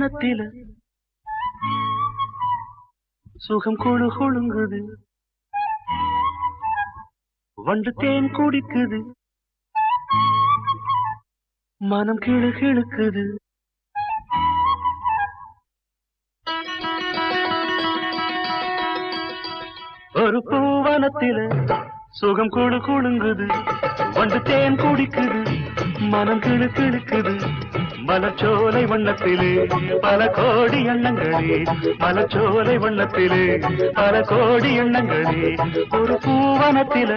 வனத்தில சுகம் கொழு கொழுங்குது. வண்டு தேன் குடிக்குது. மனம் கிழு கிழக்குது ஒரு பூவனத்தில சுகம் கொழு கொழுங்குது. வண்டு தேன் குடிக்குது. மனம் கிழு கிழக்குது மலச்சோலை வண்ணத்திலே பல கோடி எண்ணங்களே மலச்சோலை வண்ணத்திலே பல கோடி எண்ணங்களே ஒரு பூவனத்தில.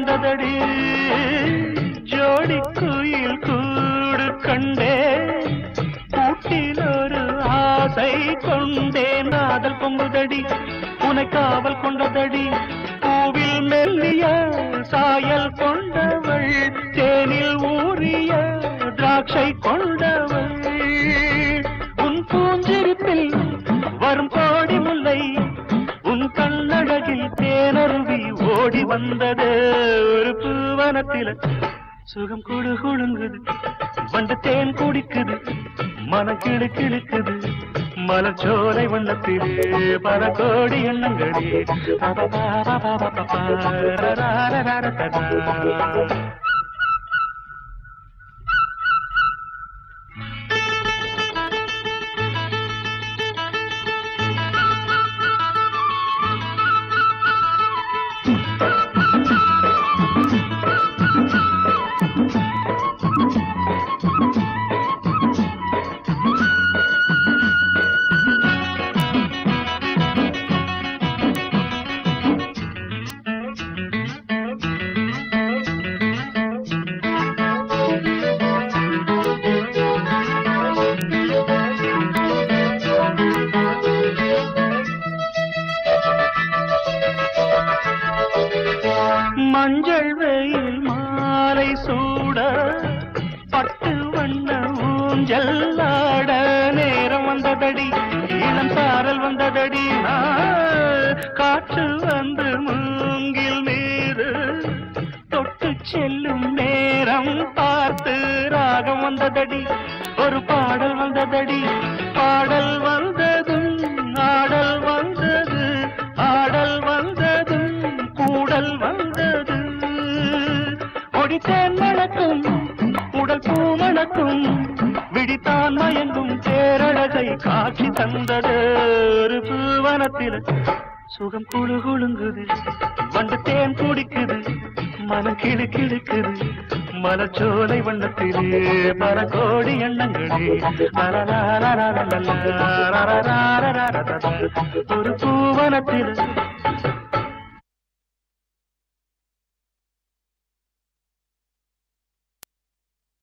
வந்ததடி. ஜோடி குயில் கூடு கண்டே. கூட்டில் ஒரு ஆசை கொண்டே. நாதல் பொங்குதடி உனை காவல் கொண்டதடி. பூவில் மெல்லிய சாயல் கொண்டவள் தேனில் ஊறிய திராட்சை கொண்ட வந்தது ஒரு பூவனத்தில சுகம் குழு குழுங்குது வந்து தேன் குடிக்குது மன கிளு கிழக்குது மலச்சோலை வண்ணத்திலே பல கோடி எண்ணங்களே மஞ்சள் வெயில் மாலை சூட பட்டு வண்ண ஊஞ்சல் ஆட நேரம் வந்ததடி இளம் சாரல் வந்ததடி காற்று வந்து மூங்கில் நீரு தொட்டு செல்லும் நேரம் பார்த்து ராகம் வந்ததடி ஒரு பாடல் வந்ததடி. தேன் மணக்கும் உடல் பூ மணக்கும் விழித்தான் மயங்கும் தேரழகை காட்சி தந்தது. ஒரு பூவனத்தில் சுகம் குழு குழுங்குது வந்து தேன் குடிக்குது மன கிளு கிழக்குது மலச்சோலை வண்ணத்திலே பல கோடி எண்ணங்களே. ஒரு பூவனத்தில்